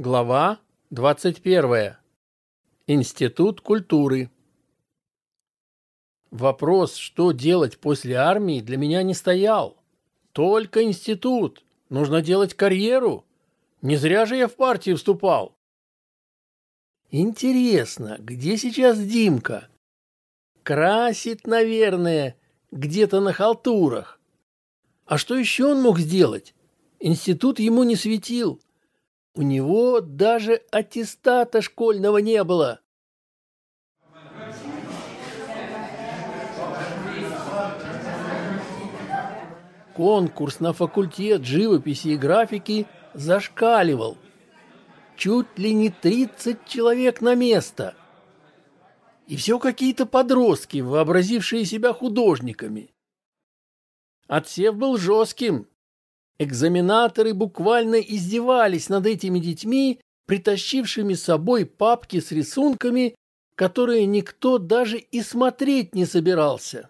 Глава 21. Институт культуры. Вопрос, что делать после армии, для меня не стоял. Только институт. Нужно делать карьеру. Не зря же я в партию вступал. Интересно, где сейчас Димка? Красит, наверное, где-то на халтурах. А что еще он мог сделать? Институт ему не светил. У него даже аттестата школьного не было. Конкурс на факультет живописи и графики зашкаливал. Чуть ли не 30 человек на место. И все какие-то подростки, вообразившие себя художниками. Отсев был жестким. Экзаменаторы буквально издевались над этими детьми, притащившими с собой папки с рисунками, которые никто даже и смотреть не собирался.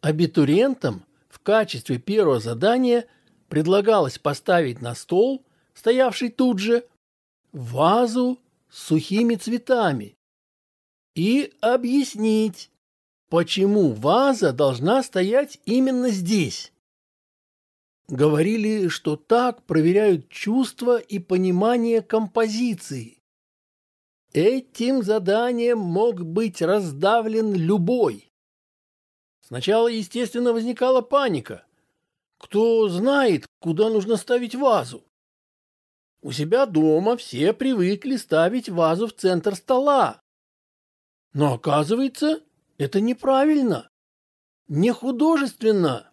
Абитуриентам в качестве первого задания предлагалось поставить на стол, стоявший тут же, вазу с сухими цветами и объяснить, почему ваза должна стоять именно здесь. Говорили, что так проверяют чувство и понимание композиции. Этим заданием мог быть раздавлен любой. Сначала, естественно, возникала паника. Кто знает, куда нужно ставить вазу? У себя дома все привыкли ставить вазу в центр стола. Но оказывается, это неправильно, не художественно,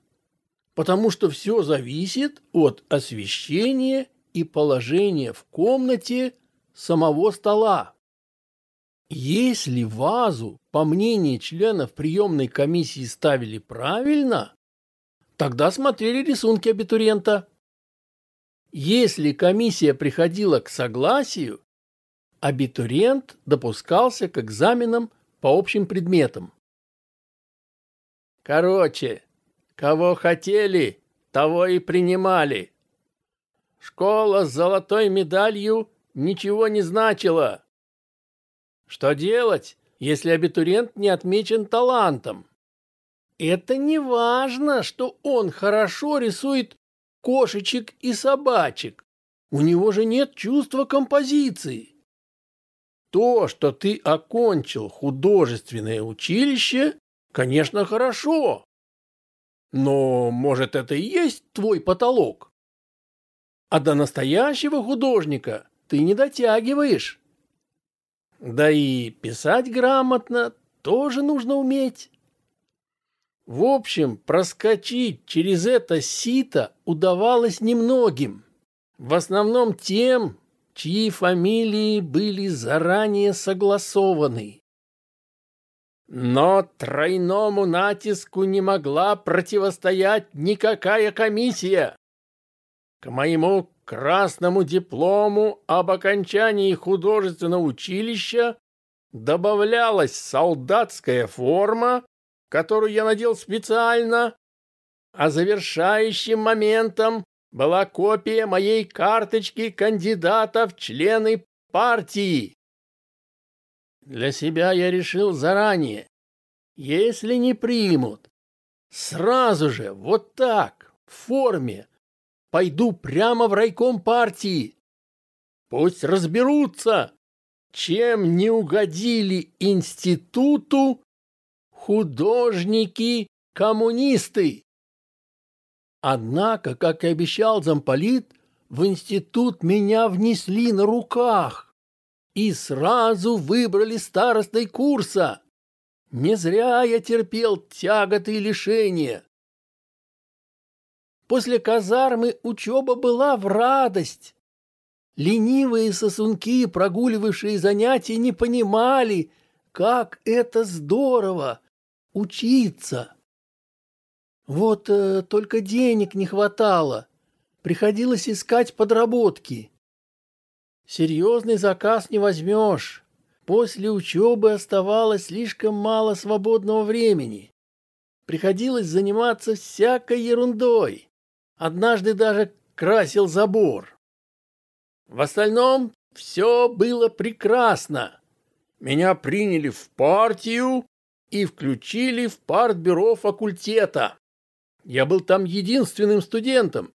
потому что все зависит от освещения и положения в комнате самого стола. Если вазу, по мнению членов приемной комиссии, ставили правильно, тогда смотрели рисунки абитуриента. Если комиссия приходила к согласию, абитуриент допускался к экзаменам по общим предметам. Короче, кого хотели, того и принимали. Школа с золотой медалью ничего не значила. Что делать, если абитуриент не отмечен талантом? Это не важно, что он хорошо рисует кошечек и собачек. У него же нет чувства композиции. То, что ты окончил художественное училище, Конечно, хорошо. Но, может, это и есть твой потолок? А до настоящего художника ты не дотягиваешь. Да и писать грамотно тоже нужно уметь. В общем, проскочить через это сито удавалось немногим. В основном тем, чьи фамилии были заранее согласованы. Но тройному натиску не могла противостоять никакая комиссия. К моему красному диплому об окончании художественного училища добавлялась солдатская форма, которую я надел специально, а завершающим моментом была копия моей карточки кандидата в члены партии. Для себя я решил заранее. Если не примут, сразу же, вот так, в форме, пойду прямо в райком партии. Пусть разберутся, чем не угодили институту художники-коммунисты. Однако, как и обещал замполит, в институт меня внесли на руках и сразу выбрали старостой курса. Не зря я терпел тяготы и лишения. После казармы учеба была в радость. Ленивые сосунки, прогуливавшие занятия, не понимали, как это здорово — учиться. Вот э, только денег не хватало. Приходилось искать подработки. Серьезный заказ не возьмешь. После учебы оставалось слишком мало свободного времени. Приходилось заниматься всякой ерундой. Однажды даже красил забор. В остальном все было прекрасно. Меня приняли в партию и включили в партбюро факультета. Я был там единственным студентом.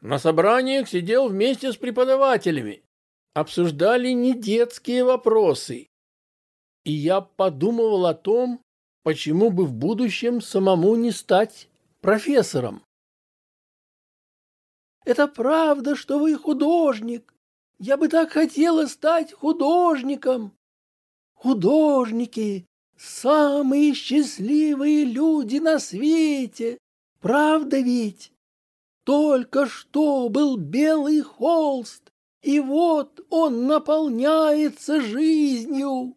На собраниях сидел вместе с преподавателями. Обсуждали не детские вопросы. И я подумывал о том, почему бы в будущем самому не стать профессором. Это правда, что вы художник. Я бы так хотела стать художником. Художники — самые счастливые люди на свете. Правда ведь? Только что был белый холст, и вот он наполняется жизнью.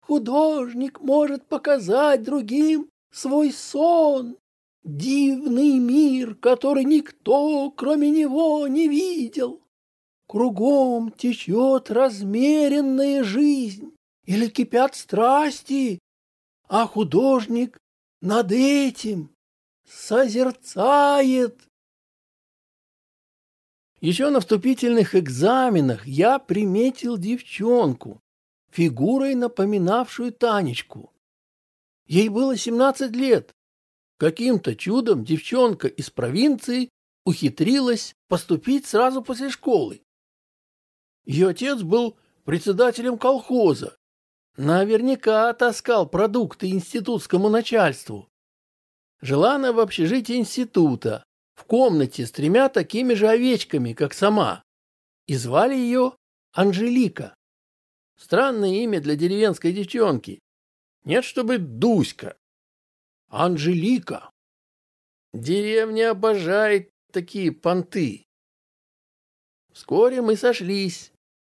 Художник может показать другим свой сон, дивный мир, который никто, кроме него, не видел. Кругом течет размеренная жизнь или кипят страсти, а художник над этим созерцает. Еще на вступительных экзаменах я приметил девчонку, фигурой напоминавшую Танечку. Ей было 17 лет. Каким-то чудом девчонка из провинции ухитрилась поступить сразу после школы. Ее отец был председателем колхоза. Наверняка таскал продукты институтскому начальству. Жила она в общежитии института, в комнате с тремя такими же овечками, как сама. И звали ее Анжелика. Странное имя для деревенской девчонки. Нет, чтобы Дуська. Анжелика. Деревня обожает такие понты. Вскоре мы сошлись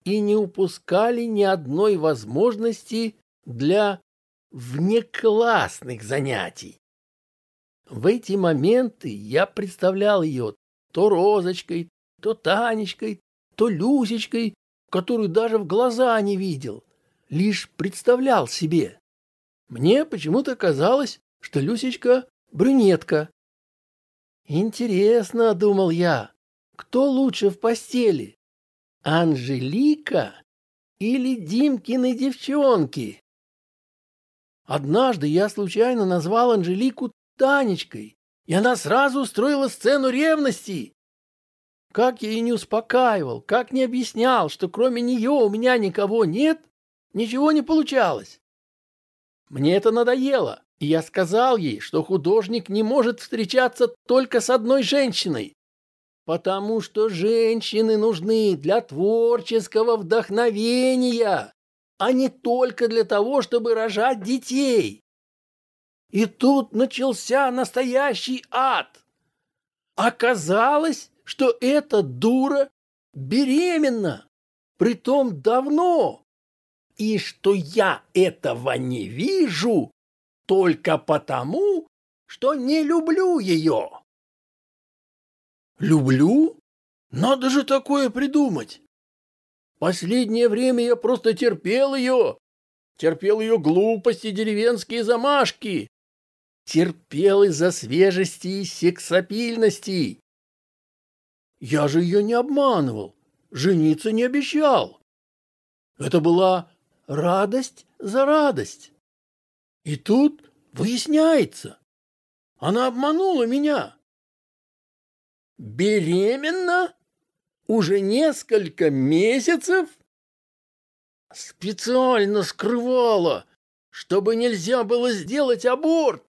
и не упускали ни одной возможности для внеклассных занятий. В эти моменты я представлял ее то Розочкой, то Танечкой, то Люсечкой, которую даже в глаза не видел, лишь представлял себе. Мне почему-то казалось, что Люсечка — брюнетка. Интересно, думал я, кто лучше в постели, Анжелика или Димкины девчонки? Однажды я случайно назвал Анжелику Танечкой, и она сразу устроила сцену ревности. Как я ее не успокаивал, как не объяснял, что кроме нее у меня никого нет, ничего не получалось. Мне это надоело, и я сказал ей, что художник не может встречаться только с одной женщиной, потому что женщины нужны для творческого вдохновения, а не только для того, чтобы рожать детей. И тут начался настоящий ад. Оказалось, что эта дура беременна, притом давно, и что я этого не вижу только потому, что не люблю ее. Люблю? Надо же такое придумать. Последнее время я просто терпел ее, терпел ее глупости, деревенские замашки, терпел из-за свежести и сексапильности. Я же ее не обманывал, жениться не обещал. Это была радость за радость. И тут выясняется, она обманула меня. Беременна? Уже несколько месяцев? Специально скрывала, чтобы нельзя было сделать аборт.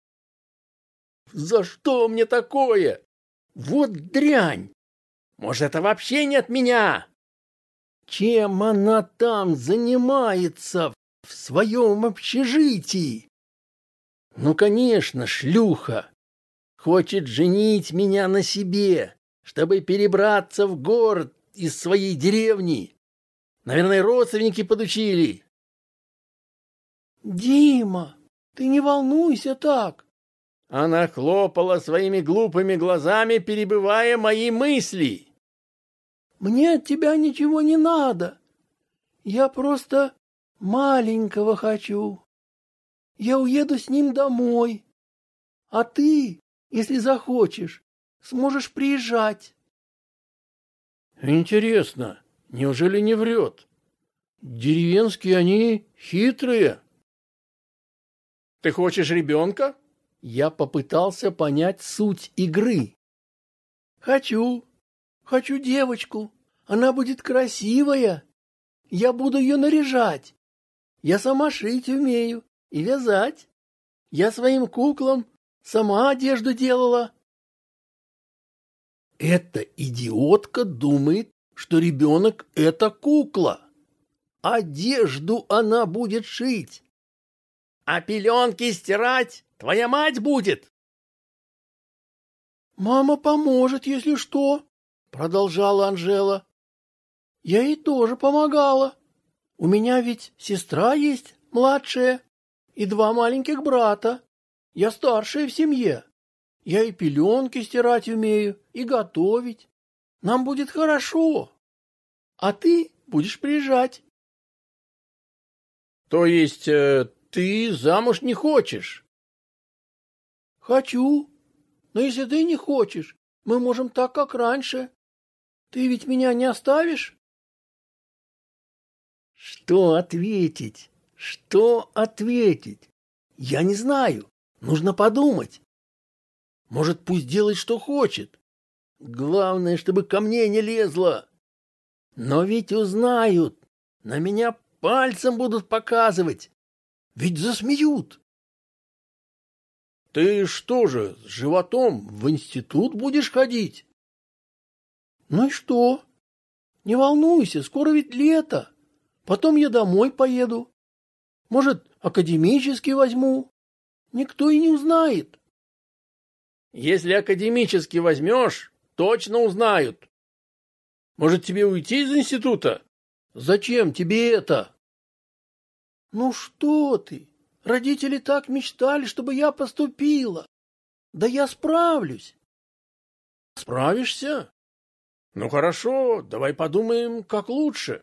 За что мне такое? Вот дрянь! Может, это вообще не от меня? Чем она там занимается в своем общежитии? Ну, конечно, шлюха. Хочет женить меня на себе, чтобы перебраться в город из своей деревни. Наверное, родственники подучили. Дима, ты не волнуйся так. Она хлопала своими глупыми глазами, перебывая мои мысли. «Мне от тебя ничего не надо. Я просто маленького хочу. Я уеду с ним домой. А ты, если захочешь, сможешь приезжать». «Интересно, Неужели не врет? Деревенские они хитрые. Ты хочешь ребенка? Я попытался понять суть игры. Хочу. Хочу девочку. Она будет красивая. Я буду ее наряжать. Я сама шить умею и вязать. Я своим куклам сама одежду делала. Эта идиотка думает, что ребенок — это кукла. Одежду она будет шить. А пеленки стирать твоя мать будет. Мама поможет, если что, продолжала Анжела. Я ей тоже помогала. У меня ведь сестра есть, младшая, и два маленьких брата. Я старшая в семье. Я и пеленки стирать умею, и готовить. Нам будет хорошо. А ты будешь приезжать. То есть э, ты замуж не хочешь? Хочу. Но если ты не хочешь, мы можем так, как раньше. Ты ведь меня не оставишь? Что ответить? Что ответить? Я не знаю. Нужно подумать. Может, пусть делает, что хочет. Главное, чтобы ко мне не лезла. Но ведь узнают. На меня пальцем будут показывать. Ведь засмеют. Ты что же, с животом в институт будешь ходить? Ну и что? Не волнуйся, скоро ведь лето. Потом я домой поеду. Может, академический возьму. Никто и не узнает. Если академический возьмешь, точно узнают. Может, тебе уйти из института? Зачем тебе это? Ну что ты? Родители так мечтали, чтобы я поступила. Да я справлюсь. Справишься? Ну хорошо, давай подумаем, как лучше.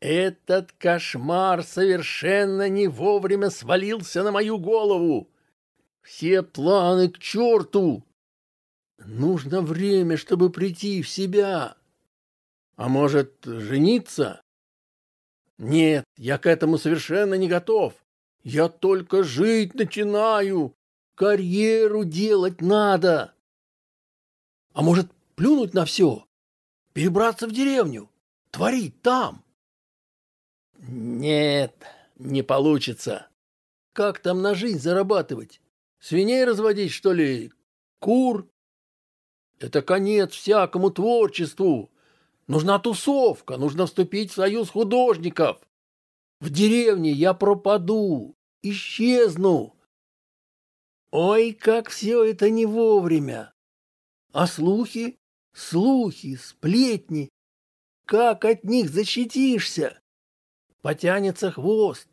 Этот кошмар совершенно не вовремя свалился на мою голову. Все планы к черту. Нужно время, чтобы прийти в себя. А может, жениться? Нет, я к этому совершенно не готов. Я только жить начинаю. Карьеру делать надо. А может, плюнуть на все? Перебраться в деревню? Творить там? Нет, не получится. Как там на жизнь зарабатывать? Свиней разводить, что ли? Кур? Это конец всякому творчеству. Нужна тусовка, нужно вступить в союз художников. В деревне я пропаду, исчезну. Ой, как все это не вовремя. А слухи? Слухи, сплетни. Как от них защитишься? Потянется хвост.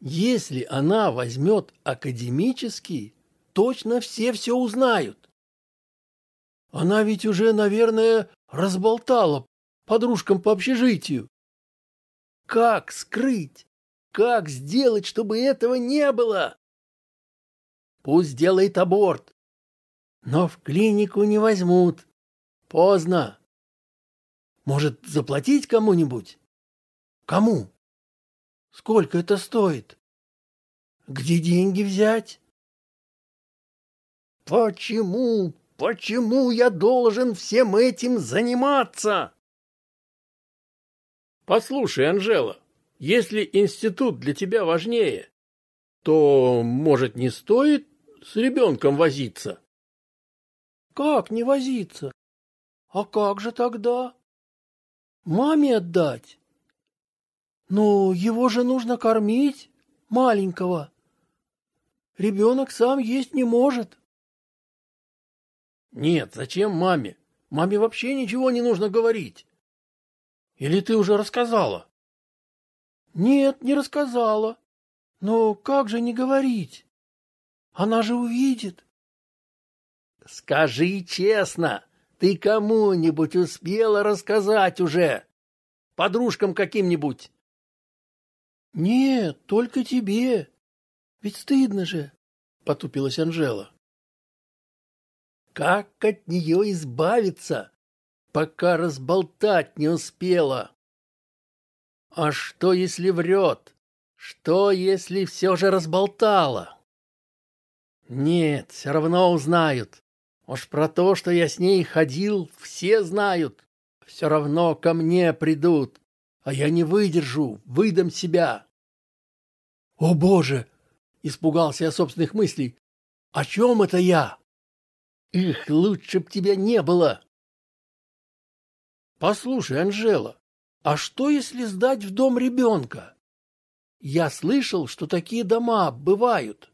Если она возьмет академический, точно все все узнают. Она ведь уже, наверное, разболтала подружкам по общежитию. Как скрыть? Как сделать, чтобы этого не было? Пусть делает аборт. Но в клинику не возьмут. Поздно. Может, заплатить кому-нибудь? Кому? Сколько это стоит? Где деньги взять? Почему, почему я должен всем этим заниматься? Послушай, Анжела, если институт для тебя важнее, то, может, не стоит с ребенком возиться? Как не возиться? А как же тогда? Маме отдать? Ну, его же нужно кормить, маленького. Ребенок сам есть не может. Нет, зачем маме? Маме вообще ничего не нужно говорить. Или ты уже рассказала? Нет, не рассказала. Но как же не говорить? Она же увидит. Скажи честно, ты кому-нибудь успела рассказать уже? Подружкам каким-нибудь? Нет, только тебе. Ведь стыдно же, потупилась Анжела. Как от нее избавиться? пока разболтать не успела. А что, если врет? Что, если все же разболтала? Нет, все равно узнают. Уж про то, что я с ней ходил, все знают. Все равно ко мне придут. А я не выдержу, выдам себя. О, Боже! Испугался я собственных мыслей. О чем это я? Их, лучше б тебя не было. Послушай, Анжела, а что, если сдать в дом ребенка? Я слышал, что такие дома бывают.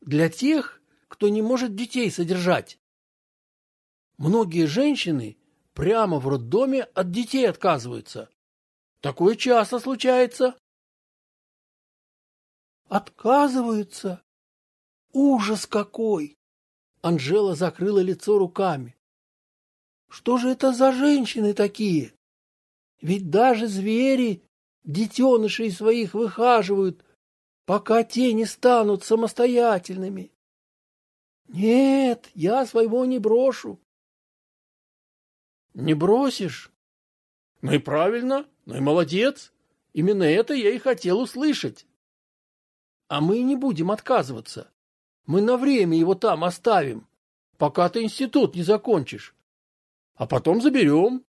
Для тех, кто не может детей содержать. Многие женщины прямо в роддоме от детей отказываются. Такое часто случается. Отказываются? Ужас какой! Анжела закрыла лицо руками. Что же это за женщины такие? Ведь даже звери детенышей своих выхаживают, пока те не станут самостоятельными. Нет, я своего не брошу. Не бросишь? Ну и правильно, ну и молодец. Именно это я и хотел услышать. А мы не будем отказываться. Мы на время его там оставим, пока ты институт не закончишь. А потом заберем.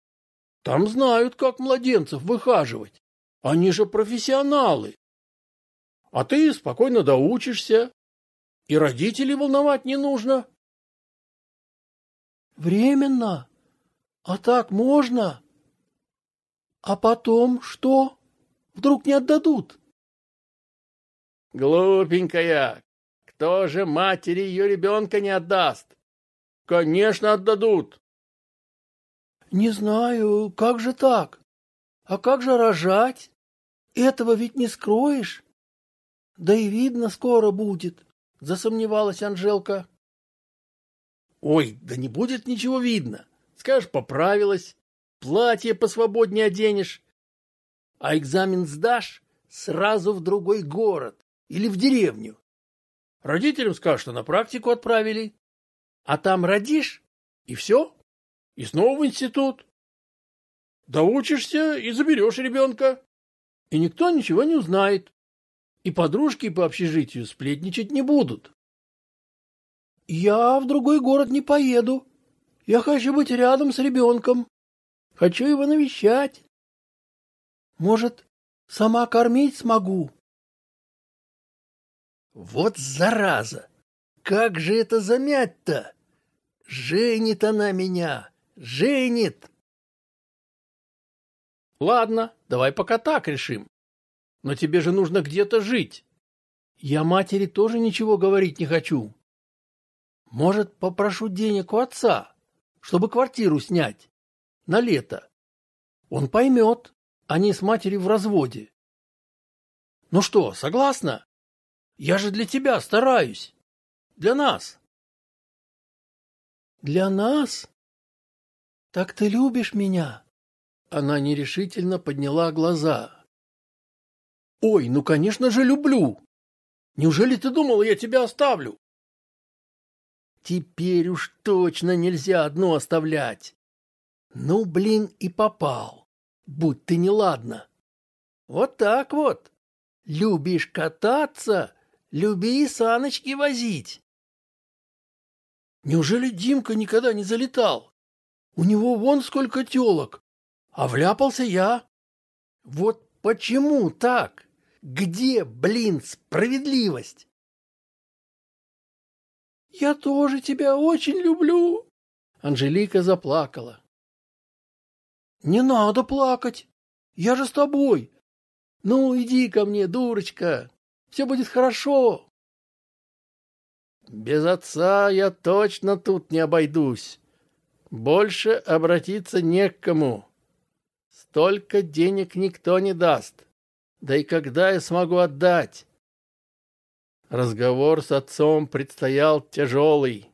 Там знают, как младенцев выхаживать. Они же профессионалы. А ты спокойно доучишься. И родителей волновать не нужно. Временно? А так можно? А потом что? Вдруг не отдадут? Глупенькая, кто же матери ее ребенка не отдаст? Конечно, отдадут. Не знаю, как же так? А как же рожать? Этого ведь не скроешь. Да и видно скоро будет, засомневалась Анжелка. Ой, да не будет ничего видно. Скажешь, поправилась, платье посвободнее оденешь. А экзамен сдашь сразу в другой город или в деревню. Родителям скажешь, что на практику отправили. А там родишь, и все. И снова в институт. Доучишься и заберешь ребенка. И никто ничего не узнает. И подружки по общежитию сплетничать не будут. Я в другой город не поеду, я хочу быть рядом с ребенком. Хочу его навещать. Может, сама кормить смогу? Вот зараза! Как же это замять-то? Женит она меня! Женит! Ладно, давай пока так решим. Но тебе же нужно где-то жить. Я матери тоже ничего говорить не хочу. Может, попрошу денег у отца? чтобы квартиру снять. На лето. Он поймет. Они с матерью в разводе. Ну что, согласна? Я же для тебя стараюсь. Для нас. Для нас? Так ты любишь меня? Она нерешительно подняла глаза. Ой, ну, конечно же, люблю. Неужели ты думала, я тебя оставлю? Теперь уж точно нельзя одно оставлять. Ну, блин, и попал. Будь ты неладна. Вот так вот. Любишь кататься, люби саночки возить. Неужели Димка никогда не залетал? У него вон сколько телок, а вляпался я. Вот почему так? Где, блин, справедливость? Я тоже тебя очень люблю. Анжелика заплакала. Не надо плакать. Я же с тобой. Ну, иди ко мне, дурочка. Все будет хорошо. Без отца я точно тут не обойдусь. Больше обратиться не к кому. Столько денег никто не даст. Да и когда я смогу отдать? Разговор с отцом предстоял тяжелый.